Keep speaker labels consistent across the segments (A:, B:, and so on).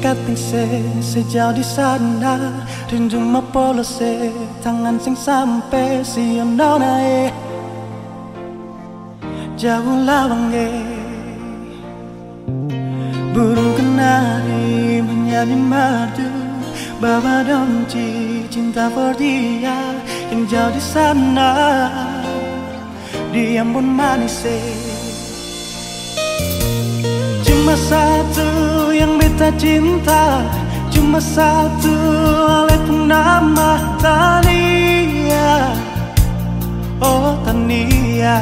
A: dekat se sejauh di sana. Rindu se tangan sing sampai si nae jauh lawange burung kenari menyanyi madu bawa donci cinta for dia. Yang jauh di sana. Dia pun manis cuma satu yang beta cinta Cuma satu walaupun nama Tania. Oh Tania.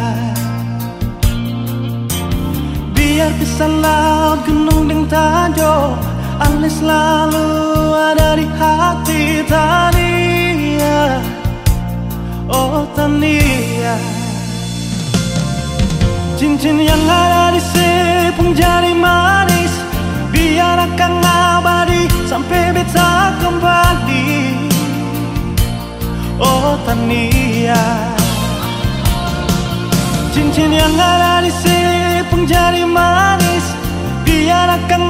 A: Biar bisa laut gunung dan tajo Ale selalu ada di hati Tania. Oh Tania Cincin yang ada di sepung jari manis. Biar akan abadi sampai beta kembali. Oh Tania. Cincin yang ada di sepung jari manis. Biar akan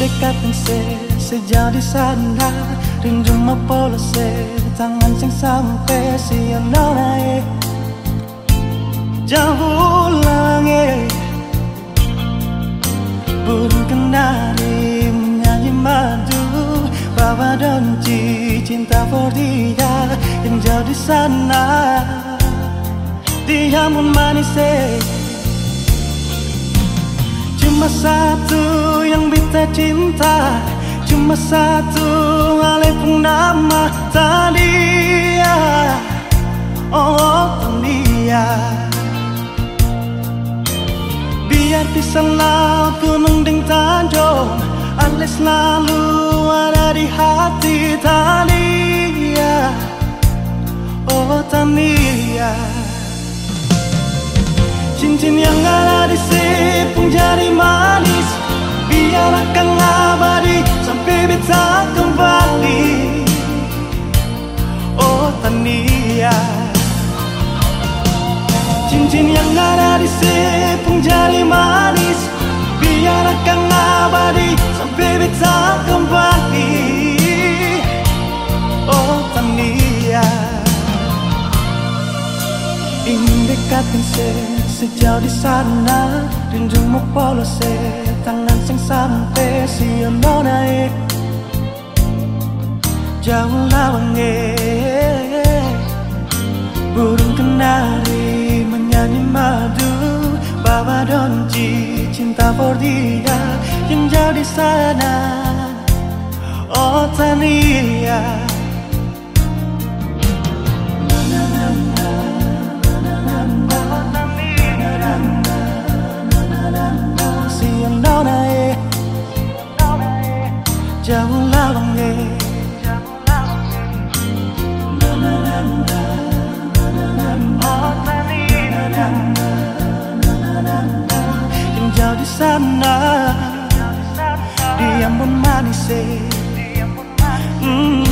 A: dekatan se sejauh di sana rindu mapolo se tangan sing sampai siang nae jauh langit. Burung kenari menyanyi madu. Bawa donci cinta for dia yang jauh di sana. Dia pun manis Cuma satu yang beta cinta Cuma satu walaupun nama Tania Oh Tania Biar bisa laut gunung ding tanjung Ale selalu ada di hati Tania Oh Tania Cincin yang ada di sepung jari Cincin yang ada di sepung jari manis. Biar akan abadi sampai beta kembali. Oh Tania Ingin dekatkan saya Sejauh di sana. Rindumu polose tangan sing sampai si naik. Jauh lawange. Burung madu bawa donci cinta for dia yang di sana. Oh Tania dia pun manis mm -hmm.